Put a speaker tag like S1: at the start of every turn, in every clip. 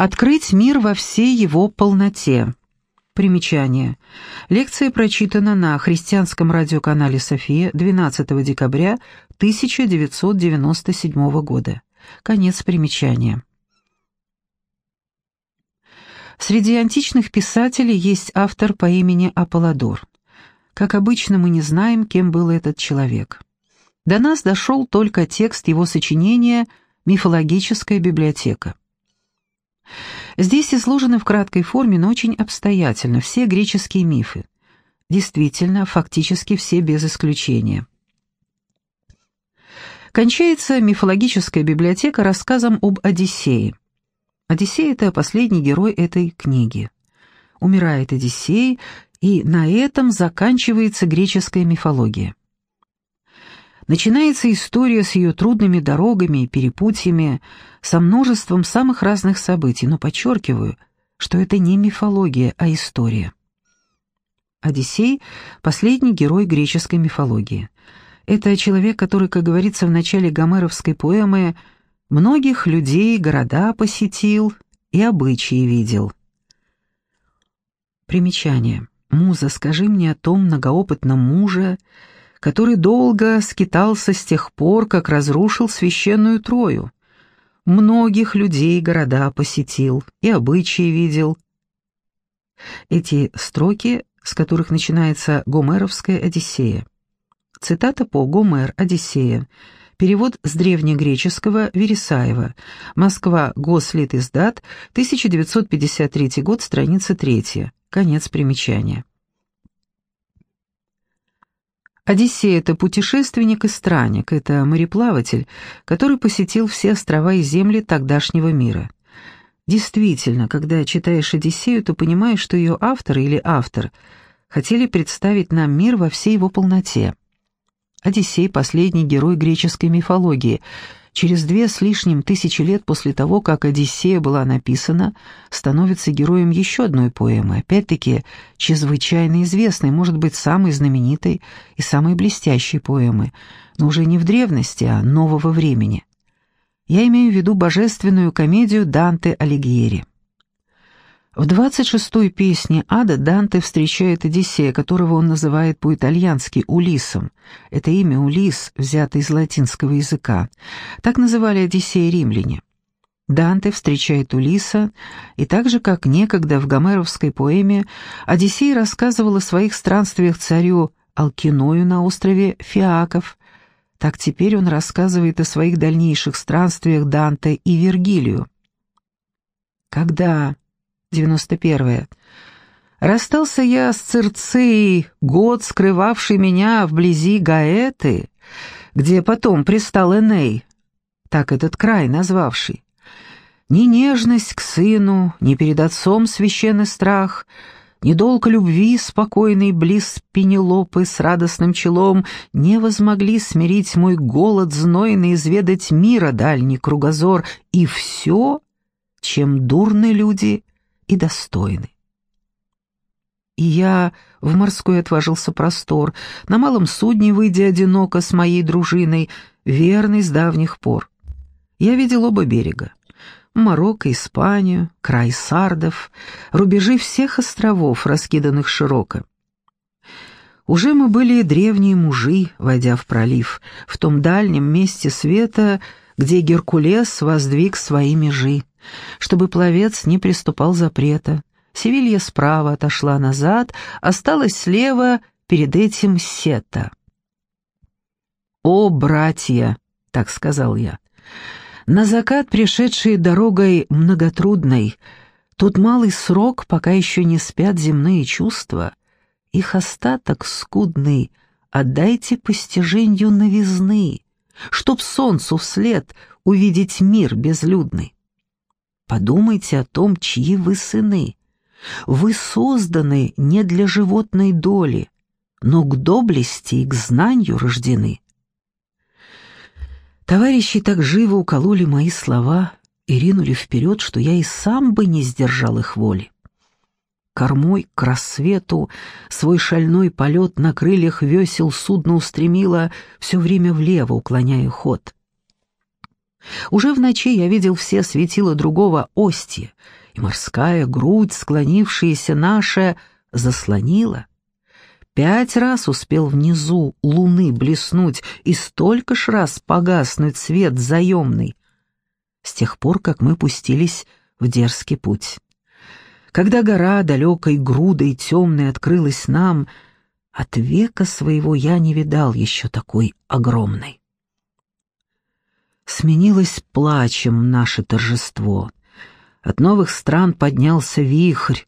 S1: Открыть мир во всей его полноте. Примечание. Лекция прочитана на христианском радиоканале «София» 12 декабря 1997 года. Конец примечания. Среди античных писателей есть автор по имени Аполлодор. Как обычно, мы не знаем, кем был этот человек. До нас дошел только текст его сочинения «Мифологическая библиотека». Здесь изложены в краткой форме, но очень обстоятельно все греческие мифы. Действительно, фактически все без исключения. Кончается мифологическая библиотека рассказом об Одиссее. Одиссей — это последний герой этой книги. Умирает Одиссей, и на этом заканчивается греческая мифология. Начинается история с ее трудными дорогами и перепутьями, со множеством самых разных событий, но подчеркиваю, что это не мифология, а история. Одиссей — последний герой греческой мифологии. Это человек, который, как говорится в начале гомеровской поэмы, многих людей, города посетил и обычаи видел. Примечание. «Муза, скажи мне о том многоопытном муже, который долго скитался с тех пор, как разрушил священную Трою. Многих людей города посетил и обычаи видел». Эти строки, с которых начинается Гомеровская Одиссея. Цитата по Гомер, Одиссея. Перевод с древнегреческого Вересаева. Москва, Гослит издат, 1953 год, страница 3. Конец примечания. Одиссей — это путешественник и странник, это мореплаватель, который посетил все острова и земли тогдашнего мира. Действительно, когда читаешь Одиссею, то понимаешь, что ее автор или автор хотели представить нам мир во всей его полноте. Одиссей – последний герой греческой мифологии. Через две с лишним тысячи лет после того, как «Одиссея» была написана, становится героем еще одной поэмы, опять-таки чрезвычайно известной, может быть, самой знаменитой и самой блестящей поэмы, но уже не в древности, а нового времени. Я имею в виду божественную комедию Данте Алигьери. В 26-й песне «Ада» Данте встречает Одиссея, которого он называет по-итальянски Улисом. Это имя Улис взято из латинского языка. Так называли Одиссея римляне. Данте встречает Улиса, и так же, как некогда в гомеровской поэме, Одиссей рассказывал о своих странствиях царю Алкиною на острове Фиаков, так теперь он рассказывает о своих дальнейших странствиях Данте и Вергилию. Когда 91. Расстался я с Цирцеей, год скрывавший меня вблизи Гаэты, где потом пристал Эней, так этот край назвавший. Ни нежность к сыну, ни перед отцом священный страх, ни долг любви спокойный близ Пенелопы с радостным челом не возмогли смирить мой голод знойный, изведать мира дальний кругозор, и все, чем дурны люди — и достойны. И я в морской отважился простор, на малом судне, выйдя одиноко с моей дружиной, верный с давних пор. Я видел оба берега. Марокко, Испанию, край сардов, рубежи всех островов, раскиданных широко. Уже мы были древние мужи, войдя в пролив, в том дальнем месте света, где Геркулес воздвиг свои межи чтобы пловец не приступал запрета. Севилья справа отошла назад, осталась слева, перед этим сета. «О, братья!» — так сказал я. «На закат, пришедшие дорогой многотрудной, тот малый срок, пока еще не спят земные чувства, их остаток скудный, отдайте постижению новизны, чтоб солнцу вслед увидеть мир безлюдный. Подумайте о том, чьи вы сыны. Вы созданы не для животной доли, но к доблести и к знанию рождены. Товарищи так живо укололи мои слова и ринули вперед, что я и сам бы не сдержал их воли. Кормой к рассвету свой шальной полет на крыльях весел судно устремило все время влево, уклоняя ход. Уже в ночи я видел все светила другого Остия, и морская грудь, склонившаяся наша, заслонила. Пять раз успел внизу луны блеснуть и столько ж раз погаснуть свет заемный. С тех пор, как мы пустились в дерзкий путь. Когда гора далекой грудой темной открылась нам, от века своего я не видал еще такой огромной. Сменилось плачем наше торжество. От новых стран поднялся вихрь,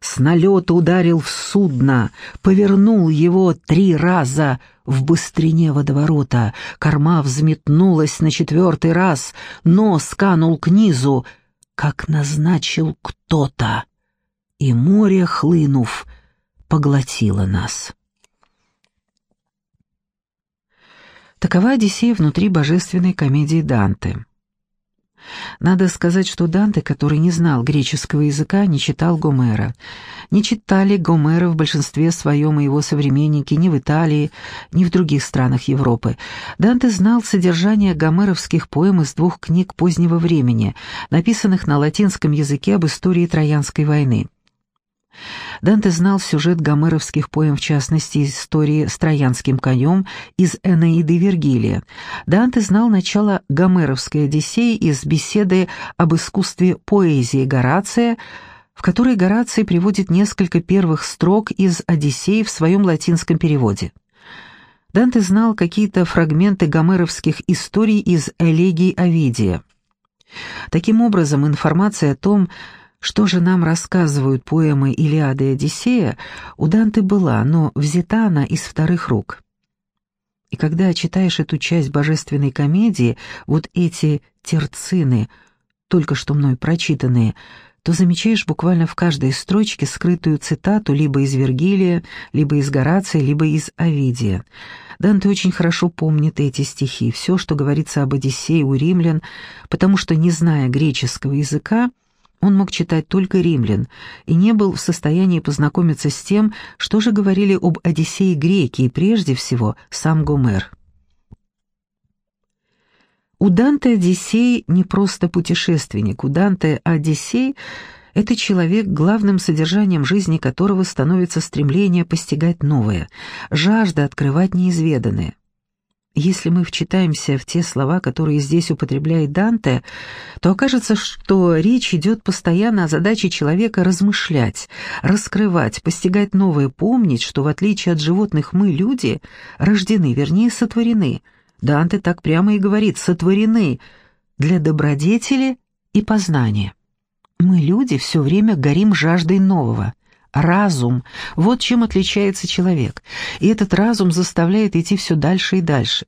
S1: с налета ударил в судно, повернул его три раза в быстрине водоворота, корма взметнулась на четвертый раз, нос канул к низу, как назначил кто-то, и море, хлынув, поглотило нас. Такова Одиссея внутри божественной комедии Данте. Надо сказать, что Данте, который не знал греческого языка, не читал Гомера. Не читали Гомера в большинстве своем и его современники ни в Италии, ни в других странах Европы. Данте знал содержание гомеровских поэм из двух книг позднего времени, написанных на латинском языке об истории Троянской войны. Данте знал сюжет гомеровских поэм, в частности, истории с троянским конем из Энеиды Вергилия. Данте знал начало гомеровской Одиссеи из беседы об искусстве поэзии Горация, в которой Гораций приводит несколько первых строк из Одиссеи в своем латинском переводе. Данте знал какие-то фрагменты гомеровских историй из элегий Овидия. Таким образом, информация о том, что же нам рассказывают поэмы «Илиада» и «Одиссея», у Данте была, но взята она из вторых рук. И когда читаешь эту часть божественной комедии, вот эти терцины, только что мной прочитанные, то замечаешь буквально в каждой строчке скрытую цитату либо из Вергилия, либо из Горация, либо из Овидия. Данте очень хорошо помнит эти стихи, все, что говорится об Одиссее у римлян, потому что, не зная греческого языка, он мог читать только римлян и не был в состоянии познакомиться с тем, что же говорили об Одиссее греки и прежде всего сам Гомер. У Данте Одиссей не просто путешественник, у Данте Одиссей — это человек, главным содержанием жизни которого становится стремление постигать новое, жажда открывать неизведанное. Если мы вчитаемся в те слова, которые здесь употребляет Данте, то окажется, что речь идет постоянно о задаче человека размышлять, раскрывать, постигать новое, помнить, что в отличие от животных мы, люди, рождены, вернее, сотворены. Данте так прямо и говорит «сотворены» для добродетели и познания. Мы, люди, все время горим жаждой нового – разум. Вот чем отличается человек. И этот разум заставляет идти все дальше и дальше.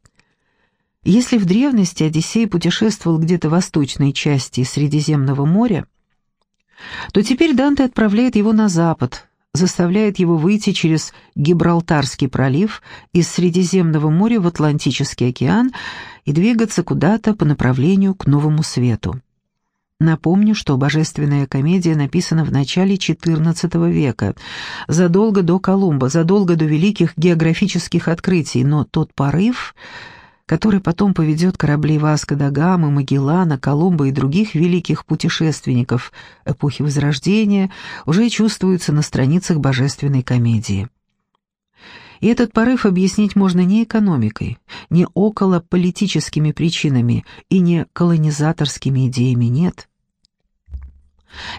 S1: Если в древности Одиссей путешествовал где-то в восточной части Средиземного моря, то теперь Данте отправляет его на запад, заставляет его выйти через Гибралтарский пролив из Средиземного моря в Атлантический океан и двигаться куда-то по направлению к Новому Свету. Напомню, что божественная комедия написана в начале XIV века, задолго до Колумба, задолго до великих географических открытий, но тот порыв, который потом поведет корабли Васко да Гамы, Магеллана, Колумба и других великих путешественников эпохи Возрождения, уже чувствуется на страницах божественной комедии. И этот порыв объяснить можно не экономикой, не околополитическими причинами и не колонизаторскими идеями, нет.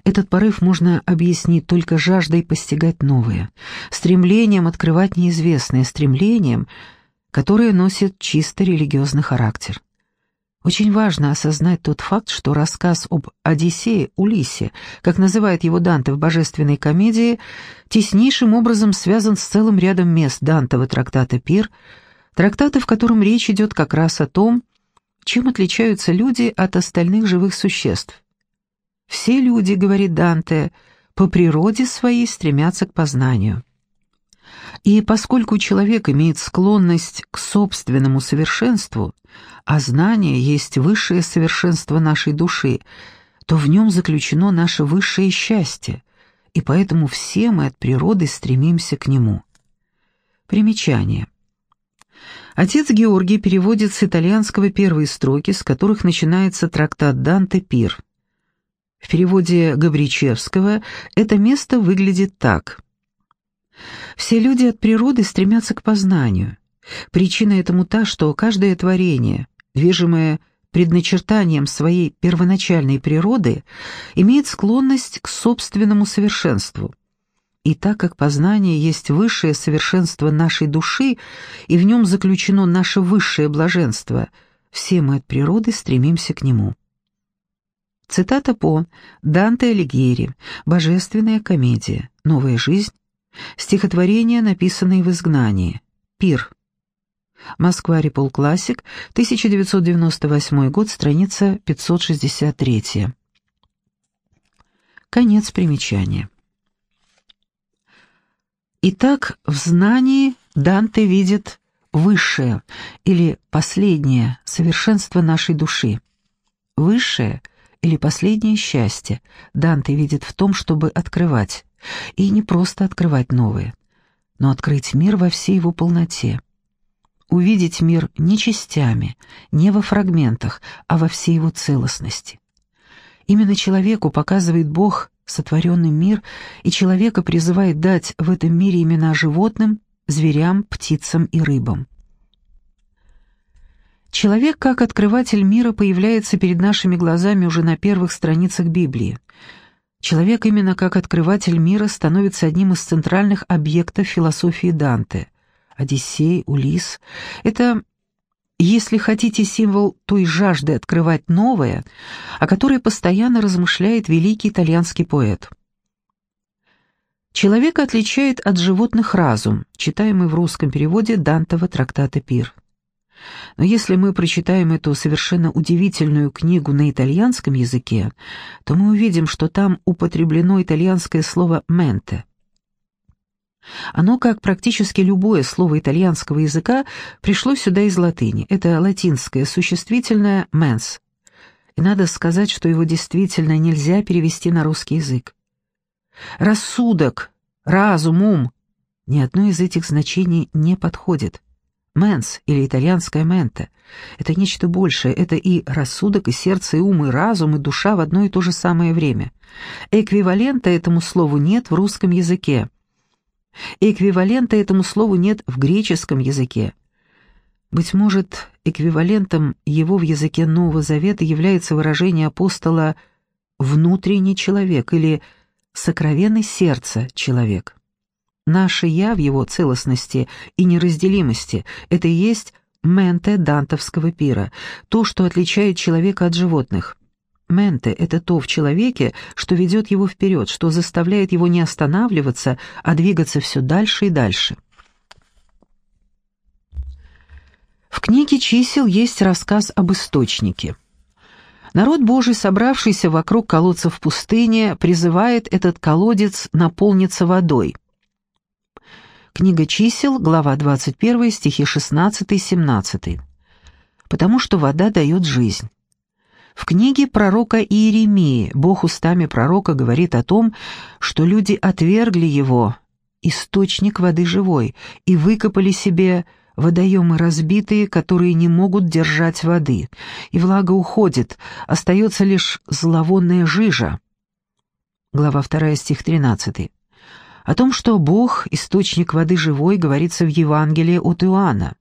S1: Этот порыв можно объяснить только жаждой постигать новое, стремлением открывать неизвестное, стремлением, которое носит чисто религиозный характер. Очень важно осознать тот факт, что рассказ об Одиссее Улисе, как называет его Данте в божественной комедии, теснейшим образом связан с целым рядом мест Дантова трактата «Пир», трактата, в котором речь идет как раз о том, чем отличаются люди от остальных живых существ. Все люди, говорит Данте, по природе своей стремятся к познанию. И поскольку человек имеет склонность к собственному совершенству, а знание есть высшее совершенство нашей души, то в нем заключено наше высшее счастье, и поэтому все мы от природы стремимся к нему. Примечание. Отец Георгий переводит с итальянского первые строки, с которых начинается трактат Данте «Пир». В переводе Габричевского это место выглядит так. «Все люди от природы стремятся к познанию. Причина этому та, что каждое творение, движимое предначертанием своей первоначальной природы, имеет склонность к собственному совершенству. И так как познание есть высшее совершенство нашей души, и в нем заключено наше высшее блаженство, все мы от природы стремимся к нему. Цитата по Данте Алигьери «Божественная комедия. Новая жизнь». Стихотворение, написанное в изгнании. Пир. Москва, Репол Классик, 1998 год, страница 563. Конец примечания. Итак, в знании Данте видит высшее или последнее совершенство нашей души. Высшее или последнее счастье Данте видит в том, чтобы открывать, и не просто открывать новое, но открыть мир во всей его полноте. Увидеть мир не частями, не во фрагментах, а во всей его целостности. Именно человеку показывает Бог сотворенный мир, и человека призывает дать в этом мире имена животным, зверям, птицам и рыбам. Человек как открыватель мира появляется перед нашими глазами уже на первых страницах Библии. Человек именно как открыватель мира становится одним из центральных объектов философии Данте. Одиссей, Улис — это если хотите, символ той жажды открывать новое, о которой постоянно размышляет великий итальянский поэт. Человека отличает от животных разум, читаемый в русском переводе Дантова трактата «Пир». Но если мы прочитаем эту совершенно удивительную книгу на итальянском языке, то мы увидим, что там употреблено итальянское слово «менте», оно, как практически любое слово итальянского языка, пришло сюда из латыни. Это латинское существительное «mens». И надо сказать, что его действительно нельзя перевести на русский язык. Рассудок, разум, ум — ни одно из этих значений не подходит. «Менс» или итальянское «менте» — это нечто большее, это и рассудок, и сердце, и ум, и разум, и душа в одно и то же самое время. Эквивалента этому слову нет в русском языке. Эквивалента этому слову нет в греческом языке. Быть может, эквивалентом его в языке Нового Завета является выражение апостола «внутренний человек» или «сокровенный сердце человек». Наше «я» в его целостности и неразделимости — это и есть менте дантовского пира, то, что отличает человека от животных. Менте — это то в человеке, что ведет его вперед, что заставляет его не останавливаться, а двигаться все дальше и дальше. В книге чисел есть рассказ об источнике. Народ Божий, собравшийся вокруг колодца в пустыне, призывает этот колодец наполниться водой. Книга чисел, глава 21, стихи 16-17. «Потому что вода дает жизнь». В книге пророка Иеремии Бог устами пророка говорит о том, что люди отвергли его, источник воды живой, и выкопали себе водоемы разбитые, которые не могут держать воды, и влага уходит, остается лишь зловонная жижа. Глава 2, стих 13. О том, что Бог — источник воды живой, говорится в Евангелии от Иоанна.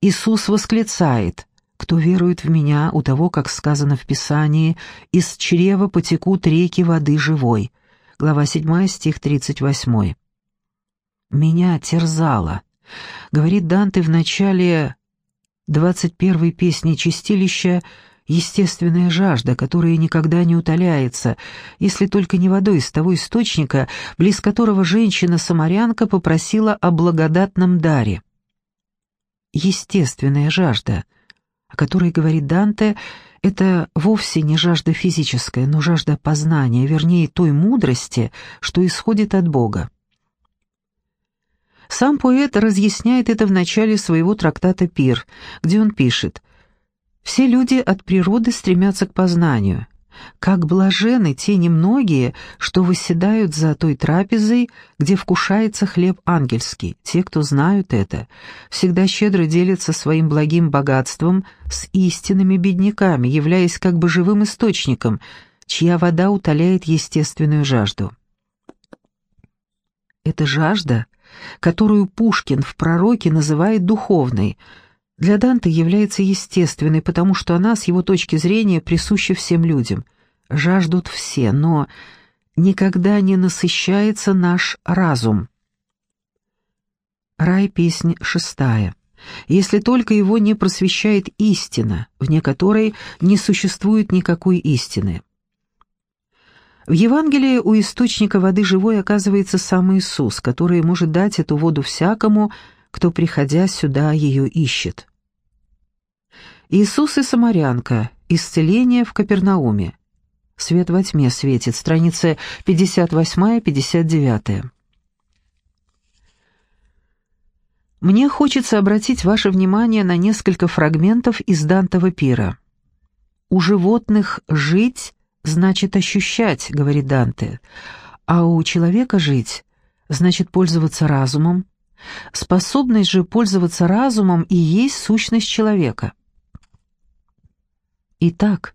S1: Иисус восклицает кто верует в меня, у того, как сказано в Писании, из чрева потекут реки воды живой. Глава 7, стих 38. Меня терзало. Говорит Данте в начале 21 песни «Чистилища» естественная жажда, которая никогда не утоляется, если только не водой из того источника, близ которого женщина-самарянка попросила о благодатном даре. Естественная жажда — о которой говорит Данте, это вовсе не жажда физическая, но жажда познания, вернее, той мудрости, что исходит от Бога. Сам поэт разъясняет это в начале своего трактата «Пир», где он пишет «Все люди от природы стремятся к познанию, Как блажены те немногие, что восседают за той трапезой, где вкушается хлеб ангельский. Те, кто знают это, всегда щедро делятся своим благим богатством с истинными бедняками, являясь как бы живым источником, чья вода утоляет естественную жажду. Это жажда, которую Пушкин в «Пророке» называет духовной – для Данте является естественной, потому что она, с его точки зрения, присуща всем людям. Жаждут все, но никогда не насыщается наш разум. Рай, песнь шестая. Если только его не просвещает истина, вне которой не существует никакой истины. В Евангелии у источника воды живой оказывается сам Иисус, который может дать эту воду всякому, кто, приходя сюда, ее ищет. Иисус и Самарянка. Исцеление в Капернауме. Свет во тьме светит. Страница 58-59. Мне хочется обратить ваше внимание на несколько фрагментов из Дантова пира. «У животных жить значит ощущать», — говорит Данте, «а у человека жить значит пользоваться разумом. Способность же пользоваться разумом и есть сущность человека». Итак,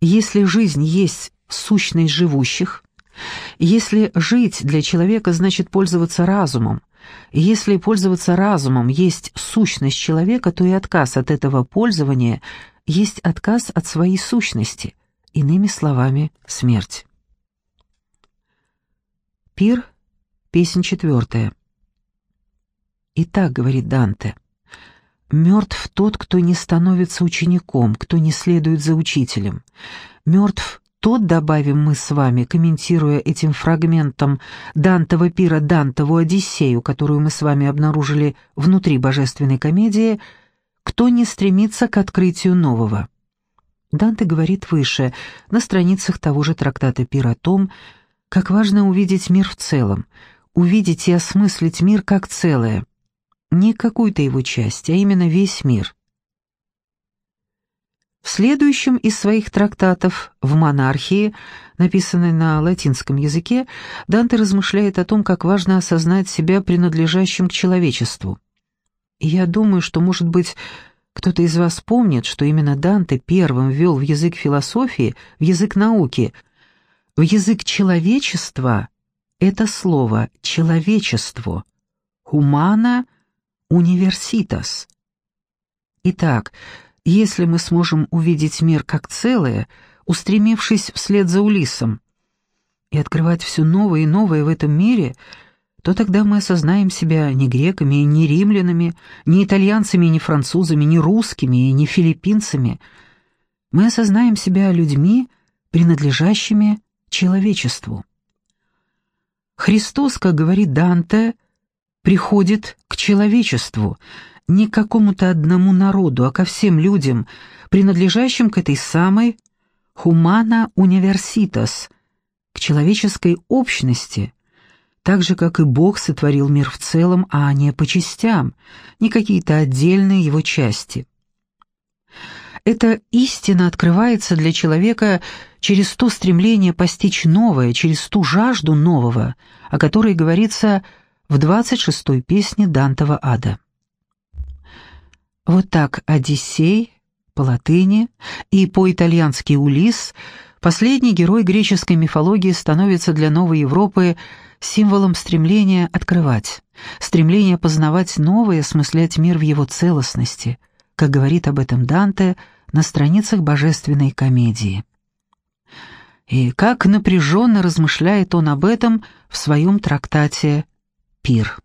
S1: если жизнь есть сущность живущих, если жить для человека значит пользоваться разумом, если пользоваться разумом есть сущность человека, то и отказ от этого пользования есть отказ от своей сущности, иными словами, смерть. Пир, песня четвертая. «Итак, — говорит Данте, — Мертв тот, кто не становится учеником, кто не следует за учителем. Мертв тот, добавим мы с вами, комментируя этим фрагментом Дантова пира Дантову Одиссею, которую мы с вами обнаружили внутри божественной комедии, кто не стремится к открытию нового. Данте говорит выше, на страницах того же трактата пира о том, как важно увидеть мир в целом, увидеть и осмыслить мир как целое – не какую-то его часть, а именно весь мир. В следующем из своих трактатов «В монархии», написанной на латинском языке, Данте размышляет о том, как важно осознать себя принадлежащим к человечеству. И я думаю, что, может быть, кто-то из вас помнит, что именно Данте первым ввел в язык философии, в язык науки, в язык человечества это слово «человечество», «humana» университас. Итак, если мы сможем увидеть мир как целое, устремившись вслед за Улиссом, и открывать все новое и новое в этом мире, то тогда мы осознаем себя не греками не римлянами, не итальянцами не французами, не русскими и не филиппинцами. Мы осознаем себя людьми, принадлежащими человечеству. Христос, как говорит Данте, — приходит к человечеству, не к какому-то одному народу, а ко всем людям, принадлежащим к этой самой «humana universitas», к человеческой общности, так же, как и Бог сотворил мир в целом, а не по частям, не какие-то отдельные его части. Эта истина открывается для человека через то стремление постичь новое, через ту жажду нового, о которой говорится в 26-й песне Дантова ада. Вот так Одиссей по латыни и по-итальянски Улис, последний герой греческой мифологии, становится для новой Европы символом стремления открывать, стремления познавать новое, осмыслять мир в его целостности, как говорит об этом Данте на страницах божественной комедии. И как напряженно размышляет он об этом в своем трактате пир.